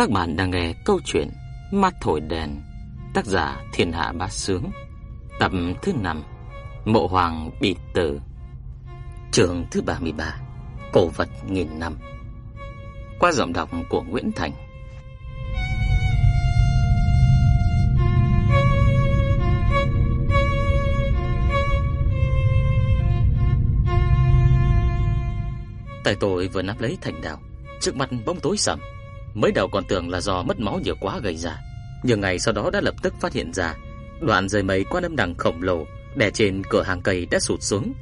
Các bạn đang nghe câu chuyện Mắt thổi đèn, tác giả Thiên Hạ Bá Sướng, tập thứ 5, Mộ Hoàng bị tử. Trường thứ 33, Cổ vật nghìn năm. Qua giọng đọc của Nguyễn Thành. Tay tôi vừa nắm lấy thành đào, trước mặt bóng tối sầm. Mới đầu còn tưởng là do mất máu nhiều quá gây ra, nhưng ngày sau đó đã lập tức phát hiện ra đoạn dây mây quan âm đằng khổng lồ đè trên cửa hàng cây đã sụt xuống,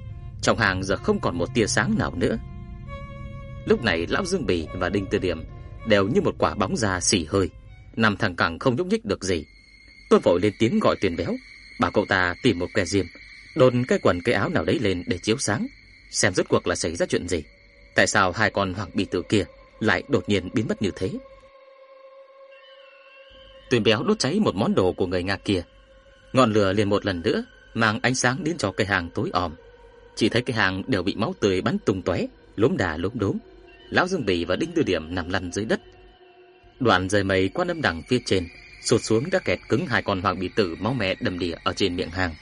trong hàng giờ không còn một tia sáng nào nữa. Lúc này lão Dương Bỉ và Đinh Tư Điểm đều như một quả bóng già xỉ hơi, nằm thẳng cẳng không nhúc nhích được gì. Tôi vội lên tiếng gọi Tuyền Béo, bảo cậu ta tìm một que diêm, đồn cái quần cái áo nào đấy lên để chiếu sáng, xem rốt cuộc là xảy ra chuyện gì. Tại sao hai con hoàng bì tử kia lại đột nhiên biến mất như thế? Tuyền Béo đốt cháy một món đồ của người Nga kia. Ngọn lửa liền một lần nữa mang ánh sáng đến cho cây hàng tối om. Chỉ thấy cây hàng đều bị máu tươi bắn tung tóe, lốm đà lốm đốm. Lão Dương Bì và Đinh Tư Điểm nằm lăn dưới đất. Đoạn rời mây qua âm đằng phía trên, sụt xuống đã kẹt cứng hai con hoàng bị tử máu mẹ đầm đìa ở trên miệng hàng.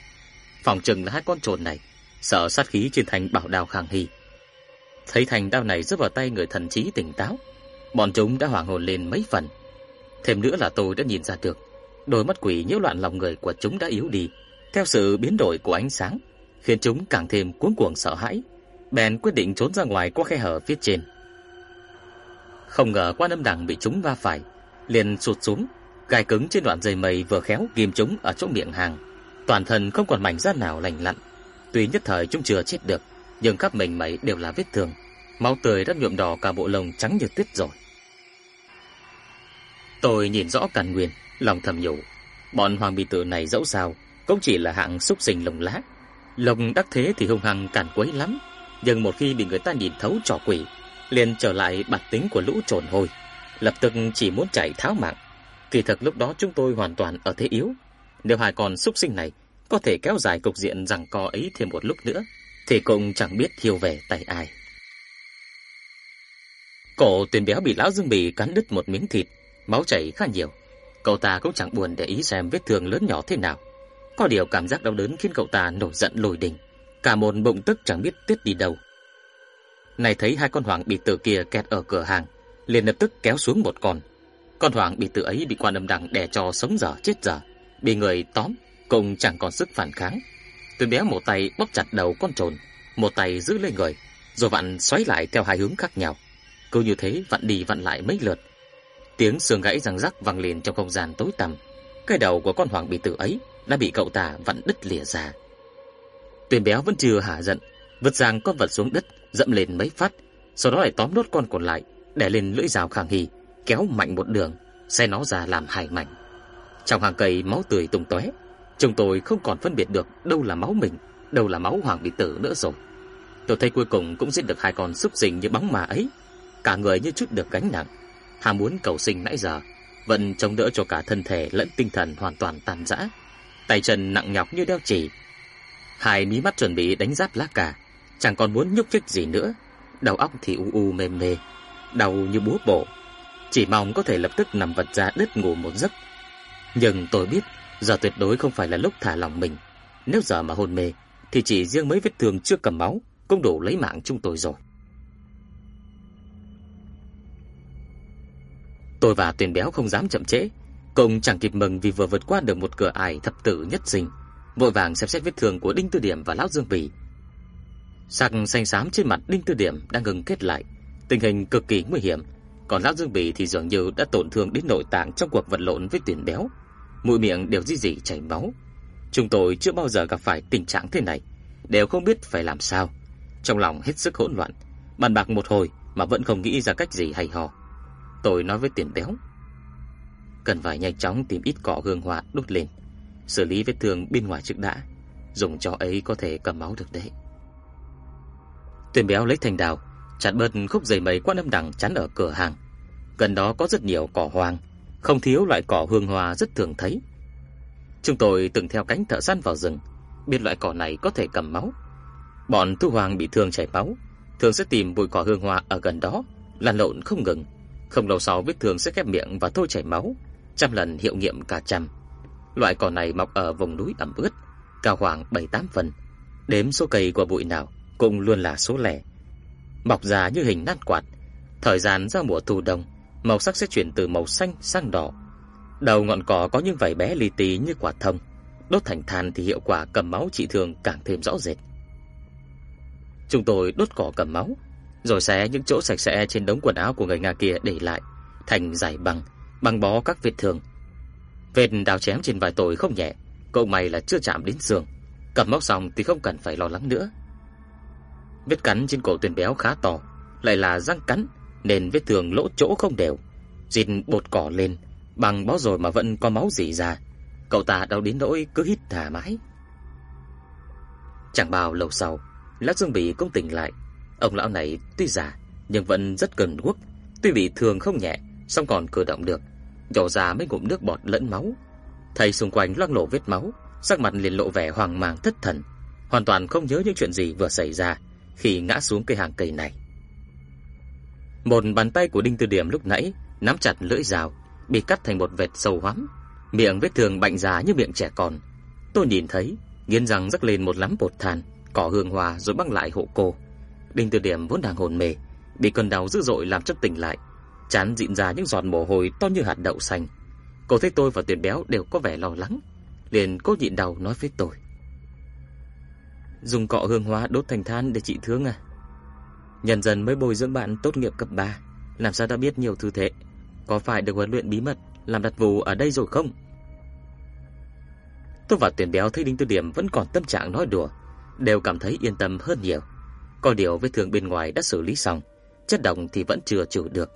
Phòng trừng là hai con trồn này, sợ sát khí trên thành bảo đào khang hy. Thấy thành đao này rớt vào tay người thần trí tỉnh táo, bọn chúng đã hoảng hồn lên mấy phần. Thêm nữa là tôi đã nhìn ra được, đôi mắt quỷ nhiễu loạn lòng người của chúng đã yếu đi, theo sự biến đổi của ánh sáng, khiến chúng càng thêm cuống cuồng sợ hãi, bèn quyết định trốn ra ngoài qua khe hở phía trên. Không ngờ quan âm đằng bị chúng va phải, liền sụt xuống, gai cứng trên đoạn dây mây vừa khéo ghim chúng ở chỗ miệng hàng, toàn thân không còn mảnh da nào lành lặn. Tuy nhất thời chúng chưa chết được, nhưng các mình mẩy đều là vết thương, máu tươi đã nhuộm đỏ cả bộ lông trắng như tuyết rồi. Tôi nhìn rõ Càn Nguyên, lòng thầm nhủ, bọn hoàng bị tử này dẫu sao cũng chỉ là hạng xúc sinh lồng lá. Lồng đắc thế thì hung hăng càn quấy lắm, nhưng một khi bị người ta nhìn thấu trò quỷ, liền trở lại bản tính của lũ trồn hôi, lập tức chỉ muốn chạy tháo mạng. Kỳ thực lúc đó chúng tôi hoàn toàn ở thế yếu, nếu hai con xúc sinh này có thể kéo dài cục diện rằng co ấy thêm một lúc nữa, thì cũng chẳng biết thiêu về tay ai. Cổ tuyển béo bị lão Dương Bì cắn đứt một miếng thịt, máu chảy khá nhiều. Cậu ta cũng chẳng buồn để ý xem vết thương lớn nhỏ thế nào. Có điều cảm giác đau đớn khiến cậu ta nổi giận lồi đình, cả một bụng tức chẳng biết tiết đi đâu. Này thấy hai con hoàng bị tử kia kẹt ở cửa hàng, liền lập tức kéo xuống một con. Con hoàng bị tử ấy bị quan âm đằng đè cho sống dở chết dở, bị người tóm, cũng chẳng còn sức phản kháng. Tuyển béo một tay bóp chặt đầu con trồn, một tay giữ lên người, rồi vặn xoáy lại theo hai hướng khác nhau. Cứ như thế vặn đi vặn lại mấy lượt. Tiếng xương gãy răng rắc vang lên trong không gian tối tăm. Cái đầu của con hoàng bị tử ấy đã bị cậu ta vặn đứt lìa ra. tuyển béo vẫn chưa hả giận, vứt giang con vật xuống đất, dậm lên mấy phát, sau đó lại tóm nốt con còn lại, đè lên lưỡi rào khang hì, kéo mạnh một đường, xe nó ra làm hai mảnh. Trong hàng cây máu tươi tung tóe, chúng tôi không còn phân biệt được đâu là máu mình, đâu là máu hoàng bị tử nữa rồi. Tôi thấy cuối cùng cũng giết được hai con súc sinh như bóng mà ấy, cả người như chút được gánh nặng, ham muốn cầu sinh nãy giờ, vẫn chống đỡ cho cả thân thể lẫn tinh thần hoàn toàn tan rã, tay chân nặng nhọc như đeo chỉ. Hai mí mắt chuẩn bị đánh giáp lá cà, chẳng còn muốn nhúc nhích gì nữa, đầu óc thì u u mềm mê, đau như búa bổ, chỉ mong có thể lập tức nằm vật ra đứt ngủ một giấc. Nhưng tôi biết, giờ tuyệt đối không phải là lúc thả lòng mình. Nếu giờ mà hôn mê, thì chỉ riêng mấy vết thương chưa cầm máu cũng đủ lấy mạng chúng tôi rồi. Tôi và Tuyền Béo không dám chậm trễ, cũng chẳng kịp mừng vì vừa vượt qua được một cửa ải thập tử nhất sinh, vội vàng xem xét vết thương của Đinh Tư Điểm và lão Dương Bỉ. Sắc xanh xám trên mặt Đinh Tư Điểm đang ngừng kết lại, tình hình cực kỳ nguy hiểm, còn lão Dương Bỉ thì dường như đã tổn thương đến nội tạng trong cuộc vật lộn với Tuyền Béo, mũi miệng đều rỉ rỉ chảy máu. Chúng tôi chưa bao giờ gặp phải tình trạng thế này, đều không biết phải làm sao. Trong lòng hết sức hỗn loạn, bàn bạc một hồi mà vẫn không nghĩ ra cách gì hay ho. Tôi nói với tiền béo, cần phải nhanh chóng tìm ít cỏ hương hoa đốt lên, xử lý vết thương bên ngoài trước đã, dùng cho ấy có thể cầm máu được đấy. Tiền béo lấy thành đào, chặt bớt khúc dây mây quan âm đằng chắn ở cửa hàng. Gần đó có rất nhiều cỏ hoang, không thiếu loại cỏ hương hoa rất thường thấy. Chúng tôi từng theo cánh thợ săn vào rừng, biết loại cỏ này có thể cầm máu. Bọn thu hoàng bị thương chảy máu, thường sẽ tìm bụi cỏ hương hoa ở gần đó, lăn lộn không ngừng, Không lâu sau vết thương sẽ khép miệng và thôi chảy máu, trăm lần hiệu nghiệm cả trăm. Loại cỏ này mọc ở vùng núi ẩm ướt, cao khoảng 7-8 phần. Đếm số cây của bụi nào cũng luôn là số lẻ. Mọc ra như hình nát quạt. Thời gian ra mùa thu đông, màu sắc sẽ chuyển từ màu xanh sang đỏ. Đầu ngọn cỏ có những vảy bé li ti như quả thông, đốt thành than thì hiệu quả cầm máu trị thương càng thêm rõ rệt. Chúng tôi đốt cỏ cầm máu, rồi xé những chỗ sạch sẽ trên đống quần áo của người Nga kia để lại thành giải băng, băng bó các vết thương. Vết đào chém trên vai tôi không nhẹ, cậu mày là chưa chạm đến xương. Cầm máu xong thì không cần phải lo lắng nữa. Vết cắn trên cổ tuyển béo khá to, lại là răng cắn nên vết thương lỗ chỗ không đều. Dịt bột cỏ lên, bằng bó rồi mà vẫn có máu rỉ ra. Cậu ta đau đến nỗi cứ hít thả mãi. Chẳng bao lâu sau, Lão Dương Bỉ cũng tỉnh lại. Ông lão này tuy già nhưng vẫn rất cần guốc, tuy bị thương không nhẹ, song còn cử động được, nhỏ ra mấy ngụm nước bọt lẫn máu. Thầy xung quanh loang lổ vết máu, sắc mặt liền lộ vẻ hoang mang thất thần, hoàn toàn không nhớ những chuyện gì vừa xảy ra khi ngã xuống cây hàng cây này. Một bàn tay của Đinh Tư Điểm lúc nãy nắm chặt lưỡi dao, bị cắt thành một vệt sâu hoắm, miệng vết thương bệnh già như miệng trẻ con. Tôi nhìn thấy, nghiến răng rắc lên một lắm bột than, cỏ hương hoa rồi băng lại hộ cô. Đinh Tư Điểm vốn đang hồn mê, bị cơn đau dữ dội làm cho tỉnh lại, chán dịn ra những giọt mồ hôi to như hạt đậu xanh. Cô thấy tôi và Tuyển Béo đều có vẻ lo lắng, liền cố nhịn đau nói với tôi: "Dùng cọ hương hoa đốt thành than để trị thương à?" Nhân dân mới bồi dưỡng bạn tốt nghiệp cấp 3, làm sao đã biết nhiều thứ thế? Có phải được huấn luyện bí mật làm đặt vụ ở đây rồi không? Tôi và Tuyển Béo thấy Đinh Tư Điểm vẫn còn tâm trạng nói đùa, đều cảm thấy yên tâm hơn nhiều. Có điều vết thương bên ngoài đã xử lý xong, chất độc thì vẫn chưa trừ được.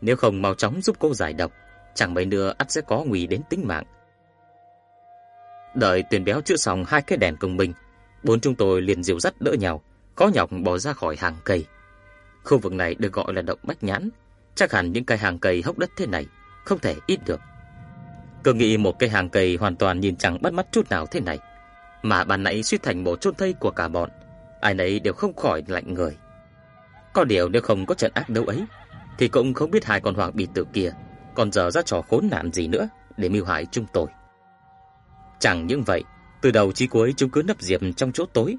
Nếu không mau chóng giúp cô giải độc, chẳng mấy nữa ắt sẽ có nguy đến tính mạng. Đợi Tuyển Béo chữa xong hai cái đèn công minh, bốn chúng tôi liền dìu dắt đỡ nhau, khó nhọc bỏ ra khỏi hàng cây. Khu vực này được gọi là động Bách Nhãn, chắc hẳn những cây hàng cây hốc đất thế này không thể ít được. Cứ nghĩ một cây hàng cây hoàn toàn nhìn chẳng bắt mắt chút nào thế này, mà ban nãy suýt thành một chôn thây của cả bọn, ai nấy đều không khỏi lạnh người. Có điều nếu không có trận ác đấu ấy, thì cũng không biết hai con hoàng bị tử kia còn giờ ra trò khốn nạn gì nữa để mưu hại chúng tôi. Chẳng những vậy, từ đầu chí cuối chúng cứ nấp diệp trong chỗ tối,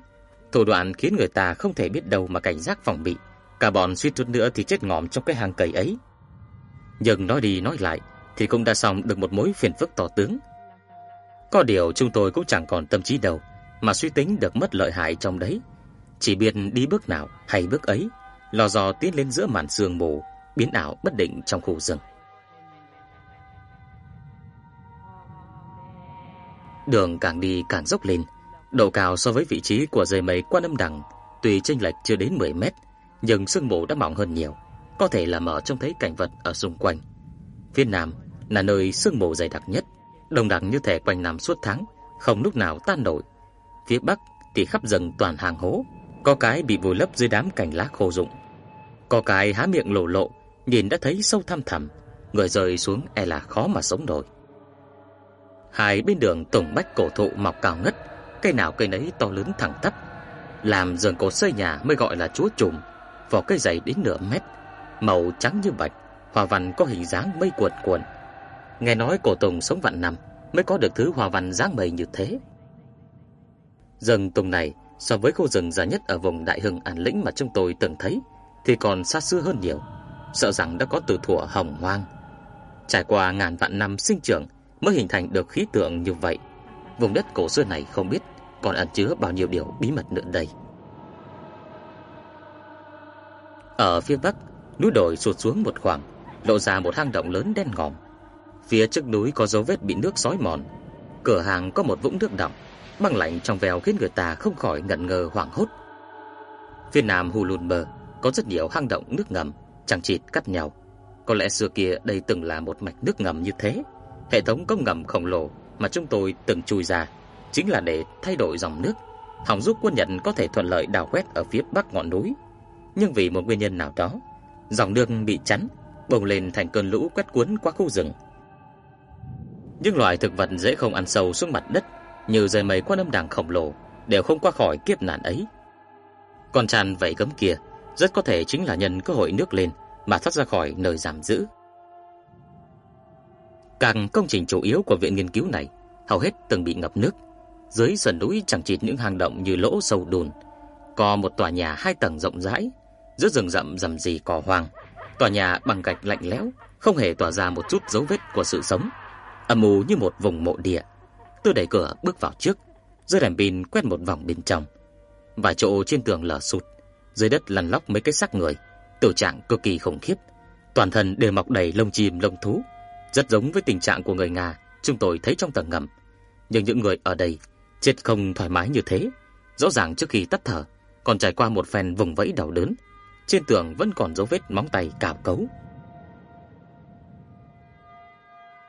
thủ đoạn khiến người ta không thể biết đâu mà cảnh giác phòng bị. Cả bọn suýt chút nữa thì chết ngòm trong cái hàng cầy ấy. Nhưng nói đi nói lại thì cũng đã xong được một mối phiền phức to tướng. Có điều chúng tôi cũng chẳng còn tâm trí đâu mà suy tính được mất lợi hại trong đấy. Chỉ biết đi bước nào hay bước ấy, lò dò tiến lên giữa màn sương mù, biến ảo bất định trong khu rừng. Đường càng đi càng dốc lên, độ cao so với vị trí của dây mây quan âm đằng tùy chênh lệch chưa đến 10 mét, nhưng sương mù đã mỏng hơn nhiều, có thể là mở trông thấy cảnh vật ở xung quanh. Phía nam là nơi sương mù dày đặc nhất, đồng đẳng như thể quanh năm suốt tháng, không lúc nào tan nổi. Phía bắc thì khắp rừng toàn hàng hố, có cái bị vùi lấp dưới đám cành lá khô rụng. Có cái há miệng lộ lộ, nhìn đã thấy sâu thăm thẳm, người rơi xuống e là khó mà sống nổi. Hai bên đường tùng bách cổ thụ mọc cao ngất, cây nào cây nấy to lớn thẳng tắp, làm giường cổ xây nhà mới gọi là chúa trùm, vỏ cây dày đến nửa mét, màu trắng như bạch, hoa văn có hình dáng mây cuộn cuộn. Nghe nói cổ tùng sống vạn năm mới có được thứ hoa văn dáng mây như thế. Rừng tùng này so với khu rừng già nhất ở vùng Đại Hưng An Lĩnh mà chúng tôi từng thấy thì còn xa xưa hơn nhiều, sợ rằng đã có từ thuở hồng hoang. Trải qua ngàn vạn năm sinh trưởng mới hình thành được khí tượng như vậy. Vùng đất cổ xưa này không biết còn ẩn chứa bao nhiêu điều bí mật nữa đây. Ở phía bắc, núi đồi sụt xuống một khoảng, lộ ra một hang động lớn đen ngòm. Phía trước núi có dấu vết bị nước xói mòn. Cửa hàng có một vũng nước đọng, băng lạnh trong veo khiến người ta không khỏi ngẩn ngơ hoảng hốt. Phía nam Hulun Bờ có rất nhiều hang động nước ngầm, chẳng chịt cắt nhau. Có lẽ xưa kia đây từng là một mạch nước ngầm như thế. Hệ thống công ngầm khổng lồ mà chúng tôi từng chui ra chính là để thay đổi dòng nước, hòng giúp quân Nhật có thể thuận lợi đào quét ở phía bắc ngọn núi. Nhưng vì một nguyên nhân nào đó, dòng nước bị chắn, bùng lên thành cơn lũ quét cuốn qua khu rừng. Những loài thực vật dễ không ăn sâu xuống mặt đất như rời mây qua âm đàng khổng lồ đều không qua khỏi kiếp nạn ấy. còn tràn vảy gấm kia rất có thể chính là nhân cơ hội nước lên mà thoát ra khỏi nơi giam giữ. Càng công trình chủ yếu của viện nghiên cứu này hầu hết từng bị ngập nước. Dưới sườn núi chẳng chịt những hang động như lỗ sâu đùn. Có một tòa nhà hai tầng rộng rãi, giữa rừng rậm rầm rì cỏ hoang. Tòa nhà bằng gạch lạnh lẽo, không hề tỏa ra một chút dấu vết của sự sống, âm u như một vùng mộ địa. Tôi đẩy cửa bước vào trước, dưới đèn pin quét một vòng bên trong. Vài chỗ trên tường lở sụt, dưới đất lăn lóc mấy cái xác người, tử trạng cực kỳ khủng khiếp. Toàn thân đều mọc đầy lông chim lông thú, rất giống với tình trạng của người Nga chúng tôi thấy trong tầng ngầm. Nhưng những người ở đây chết không thoải mái như thế, rõ ràng trước khi tắt thở còn trải qua một phen vùng vẫy đau đớn. Trên tường vẫn còn dấu vết móng tay cào cấu.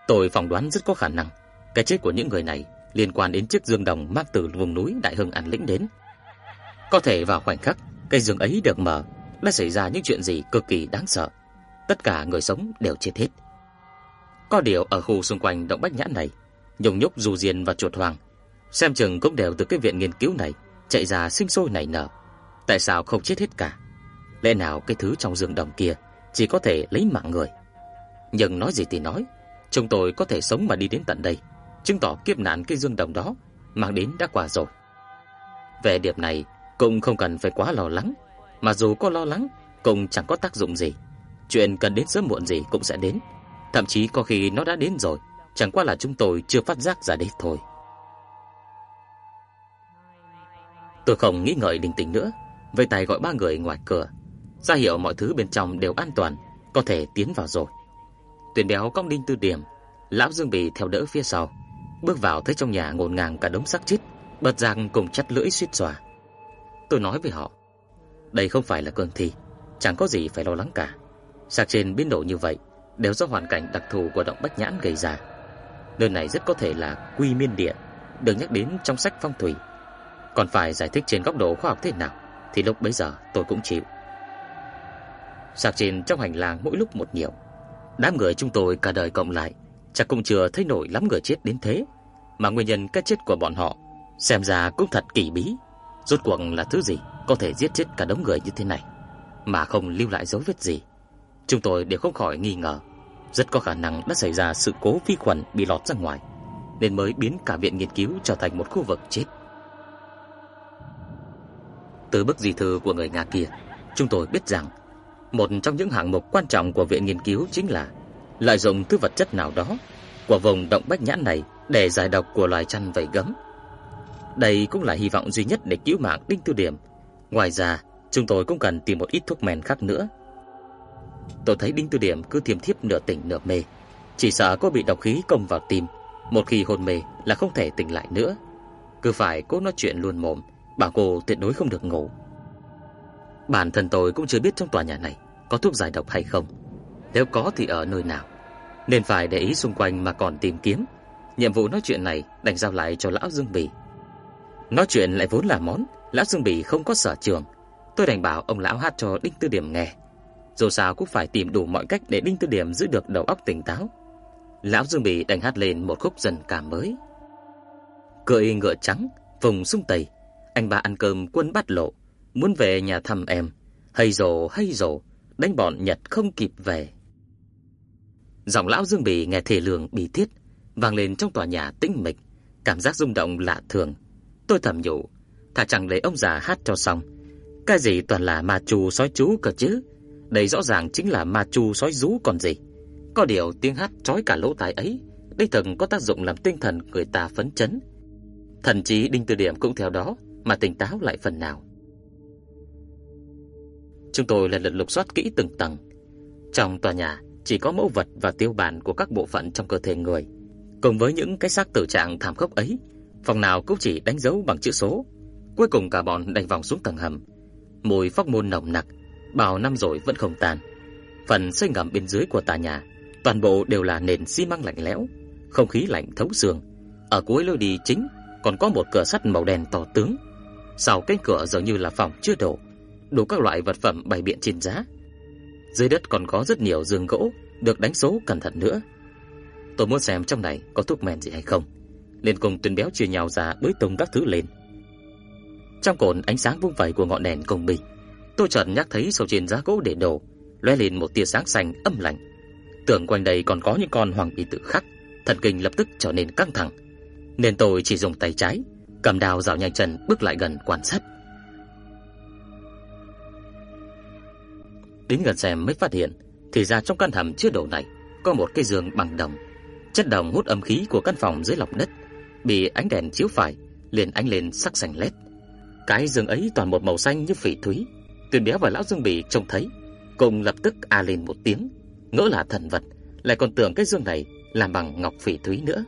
Tôi phỏng đoán rất có khả năng cái chết của những người này liên quan đến chiếc dương đồng mang từ vùng núi Đại Hưng An Lĩnh đến. Có thể vào khoảnh khắc cây dương ấy được mở, đã xảy ra những chuyện gì cực kỳ đáng sợ. Tất cả người sống đều chết hết. Có điều ở khu xung quanh động Bách Nhãn này, nhồng nhúc dù diền và chuột hoàng, xem chừng cũng đều từ cái viện nghiên cứu này chạy ra sinh sôi nảy nở. Tại sao không chết hết cả? Lẽ nào cái thứ trong dương đồng kia chỉ có thể lấy mạng người? Nhưng nói gì thì nói, chúng tôi có thể sống mà đi đến tận đây, chứng tỏ kiếp nạn cái dương đồng đó mang đến đã qua rồi. Về điểm này cũng không cần phải quá lo lắng, mà dù có lo lắng cũng chẳng có tác dụng gì. Chuyện cần đến sớm muộn gì cũng sẽ đến, thậm chí có khi nó đã đến rồi, chẳng qua là chúng tôi chưa phát giác ra đấy thôi. Tôi không nghĩ ngợi đình tình nữa, vây tay gọi ba người ngoài cửa, ra hiệu mọi thứ bên trong đều an toàn, có thể tiến vào rồi. Tuyển béo cong đinh tư điểm, lão Dương Bì theo đỡ phía sau, bước vào thấy trong nhà ngổn ngang cả đống xác chết, bật giang cùng chặt lưỡi suýt xòa. Tôi nói với họ, đây không phải là cương thi, chẳng có gì phải lo lắng cả. Xác trên biến đổi như vậy đều do hoàn cảnh đặc thù của động Bách Nhãn gây ra. Nơi này rất có thể là Quy Miên Địa, được nhắc đến trong sách phong thủy. Còn phải giải thích trên góc độ khoa học thế nào thì lúc bấy giờ tôi cũng chịu. Sạc trên trong hành lang mỗi lúc một nhiều. Đám người chúng tôi cả đời cộng lại chắc cũng chưa thấy nổi lắm người chết đến thế, mà nguyên nhân cái chết của bọn họ xem ra cũng thật kỳ bí. Rốt cuộc là thứ gì có thể giết chết cả đống người như thế này mà không lưu lại dấu vết gì? Chúng tôi đều không khỏi nghi ngờ, rất có khả năng đã xảy ra sự cố vi khuẩn bị lọt ra ngoài, nên mới biến cả viện nghiên cứu trở thành một khu vực chết. Từ bức di thư của người Nga kia, chúng tôi biết rằng một trong những hạng mục quan trọng của viện nghiên cứu chính là lợi dụng thứ vật chất nào đó của vùng động bách nhãn này để giải độc của loài chăn vảy gấm. Đây cũng là hy vọng duy nhất để cứu mạng Đinh Tư Điểm. Ngoài ra, chúng tôi cũng cần tìm một ít thuốc men khác nữa. Tôi thấy Đinh Tư Điểm cứ thiêm thiếp nửa tỉnh nửa mê, chỉ sợ cô bị độc khí công vào tim, một khi hôn mê là không thể tỉnh lại nữa. Cứ phải cố nói chuyện luôn mồm, bảo cô tuyệt đối không được ngủ. Bản thân tôi cũng chưa biết trong tòa nhà này có thuốc giải độc hay không. Nếu có thì ở nơi nào. Nên phải để ý xung quanh mà còn tìm kiếm. Nhiệm vụ nói chuyện này đành giao lại cho lão Dương Bỉ. Nói chuyện lại vốn là món, lão Dương Bỉ không có sở trường. Tôi đành bảo ông lão hát cho Đinh Tư Điểm nghe. Dù sao cũng phải tìm đủ mọi cách để Đinh Tư Điểm giữ được đầu óc tỉnh táo. Lão Dương Bỉ đành hát lên một khúc dân ca mới. Cưỡi ngựa trắng, vùng sung tây, anh ba ăn cơm quân bắt lộ, muốn về nhà thăm em. Hay rồ, hay rồ, đánh bọn Nhật không kịp về. Giọng lão Dương Bỉ nghe thể lường bí thiết, vang lên trong tòa nhà tĩnh mịch, cảm giác rung động lạ thường. Tôi thầm nhủ, thà chẳng lấy ông già hát cho xong. Cái gì toàn là ma chu sói chú cơ chứ? Đây rõ ràng chính là ma chu sói rú còn gì. Có điều tiếng hát trói cả lỗ tai ấy, đây thần có tác dụng làm tinh thần người ta phấn chấn. Thần chí Đinh Tư Điểm cũng theo đó mà tỉnh táo lại phần nào. Chúng tôi lần lượt lục soát kỹ từng tầng. Trong tòa nhà chỉ có mẫu vật và tiêu bản của các bộ phận trong cơ thể người, cùng với những cái xác tử trạng thảm khốc ấy, phòng nào cũng chỉ đánh dấu bằng chữ số. Cuối cùng cả bọn đành vòng xuống tầng hầm. Mùi phóc môn nồng nặc, bao năm rồi vẫn không tan. Phần xây ngầm bên dưới của tòa nhà, toàn bộ đều là nền xi măng lạnh lẽo, không khí lạnh thấu xương. Ở cuối lối đi chính còn có một cửa sắt màu đen to tướng. Sau cánh cửa dường như là phòng chưa đổ, đủ các loại vật phẩm bày biện trên giá. Dưới đất còn có rất nhiều giường gỗ được đánh số cẩn thận nữa. Tôi muốn xem trong này có thuốc men gì hay không. Liền cùng tuyên béo chia nhau ra bới tung các thứ lên. Trong cồn ánh sáng vung vẩy của ngọn đèn công bình, tôi chợt nhắc thấy sâu trên giá gỗ để đồ, lóe lên một tia sáng xanh âm lạnh. Tưởng quanh đây còn có những con hoàng bì tự khắc, thần kinh lập tức trở nên căng thẳng, nên tôi chỉ dùng tay trái cầm đao dạo nhanh chân bước lại gần quan sát. Đến gần xem mới phát hiện, thì ra trong căn hầm chứa đồ này có một cái giường bằng đồng. Chất đồng hút âm khí của căn phòng dưới lòng đất, bị ánh đèn chiếu phải, liền ánh lên sắc xanh lét. Cái giường ấy toàn một màu xanh như phỉ thúy. Tuyền béo và lão Dương Bỉ trông thấy, cùng lập tức a lên một tiếng, ngỡ là thần vật, lại còn tưởng cái giường này làm bằng ngọc phỉ thúy nữa.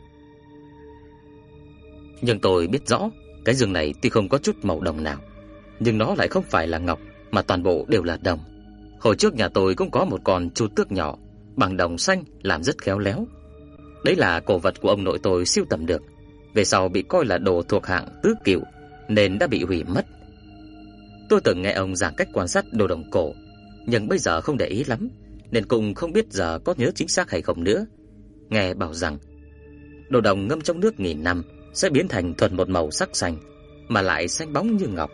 Nhưng tôi biết rõ, cái giường này tuy không có chút màu đồng nào, nhưng nó lại không phải là ngọc mà toàn bộ đều là đồng. Hồi trước nhà tôi cũng có một con chu tước nhỏ bằng đồng xanh làm rất khéo léo. Đấy là cổ vật của ông nội tôi siêu tầm được, về sau bị coi là đồ thuộc hạng tứ cựu nên đã bị hủy mất. Tôi từng nghe ông giảng cách quan sát đồ đồng cổ, nhưng bây giờ không để ý lắm, nên cũng không biết giờ có nhớ chính xác hay không nữa. Nghe bảo rằng đồ đồng ngâm trong nước nghìn năm sẽ biến thành thuần một màu sắc xanh, mà lại xanh bóng như ngọc.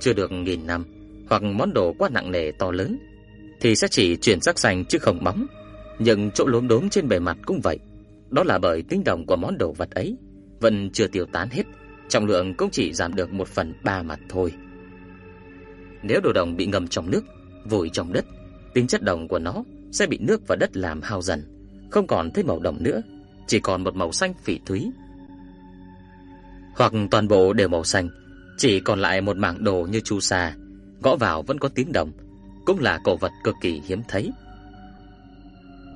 Chưa được nghìn năm, hoặc món đồ quá nặng nề to lớn, thì sẽ chỉ chuyển sắc xanh chứ không bóng. Nhưng chỗ lốm đốm trên bề mặt cũng vậy. Đó là bởi tính đồng của món đồ vật ấy vẫn chưa tiêu tán hết, trọng lượng cũng chỉ giảm được một phần ba mặt thôi. Nếu đồ đồng bị ngâm trong nước, vùi trong đất, tính chất đồng của nó sẽ bị nước và đất làm hao dần, không còn thấy màu đồng nữa, chỉ còn một màu xanh phỉ thúy hoặc toàn bộ đều màu xanh, chỉ còn lại một mảng đồ như chu sa, gõ vào vẫn có tiếng đồng cũng là cổ vật cực kỳ hiếm thấy.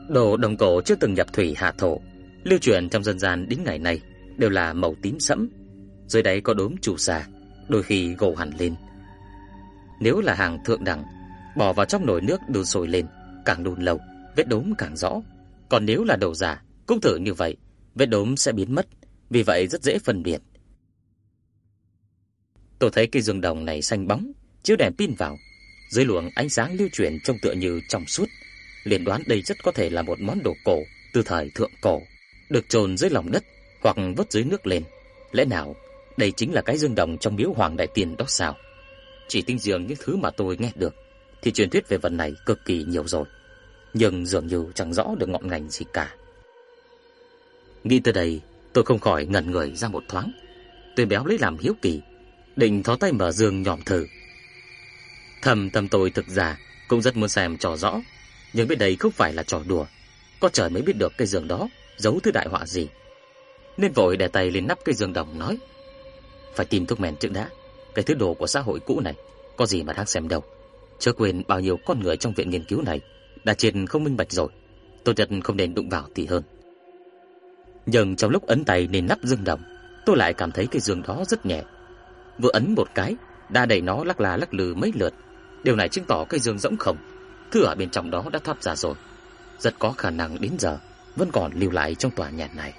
Đồ đồng cổ chưa từng nhập thủy hạ thổ, lưu truyền trong dân gian đến ngày nay đều là màu tím sẫm, dưới đáy có đốm chủ xà, đôi khi gồ hẳn lên. Nếu là hàng thượng đẳng, bỏ vào trong nồi nước đun sôi lên, càng đun lâu, vết đốm càng rõ. Còn nếu là đồ giả, cũng thử như vậy, vết đốm sẽ biến mất, vì vậy rất dễ phân biệt. Tôi thấy cây dương đồng này xanh bóng, chiếu đèn pin vào, dưới luồng ánh sáng lưu chuyển trông tựa như trong suốt, liền đoán đây rất có thể là một món đồ cổ từ thời thượng cổ, được chôn dưới lòng đất hoặc vớt dưới nước lên. Lẽ nào đây chính là cái dương đồng trong miếu hoàng đại tiền đó sao? Chỉ tinh dường những thứ mà tôi nghe được thì truyền thuyết về vật này cực kỳ nhiều rồi, nhưng dường như chẳng rõ được ngọn ngành gì cả. Nghĩ tới đây, tôi không khỏi ngẩn người ra một thoáng. Tôi béo lấy làm hiếu kỳ, định thó tay mở giường nhòm thử. Thầm tâm tôi thực ra cũng rất muốn xem trò rõ, nhưng biết đây không phải là trò đùa, có trời mới biết được cây giường đó giấu thứ đại họa gì. Nên vội đè tay lên nắp cây giường đồng nói: "Phải tìm thuốc men trước đã, cái thứ đồ của xã hội cũ này có gì mà đáng xem đâu. Chớ quên bao nhiêu con người trong viện nghiên cứu này đã chết không minh bạch rồi, tôi thật không nên đụng vào thì hơn." Nhưng trong lúc ấn tay lên nắp giường đồng, tôi lại cảm thấy cái giường đó rất nhẹ, vừa ấn một cái, đã đẩy nó lắc là lắc lư mấy lượt. Điều này chứng tỏ cây dương rỗng không, thứ ở bên trong đó đã thoát ra rồi. Rất có khả năng đến giờ vẫn còn lưu lại trong tòa nhà này.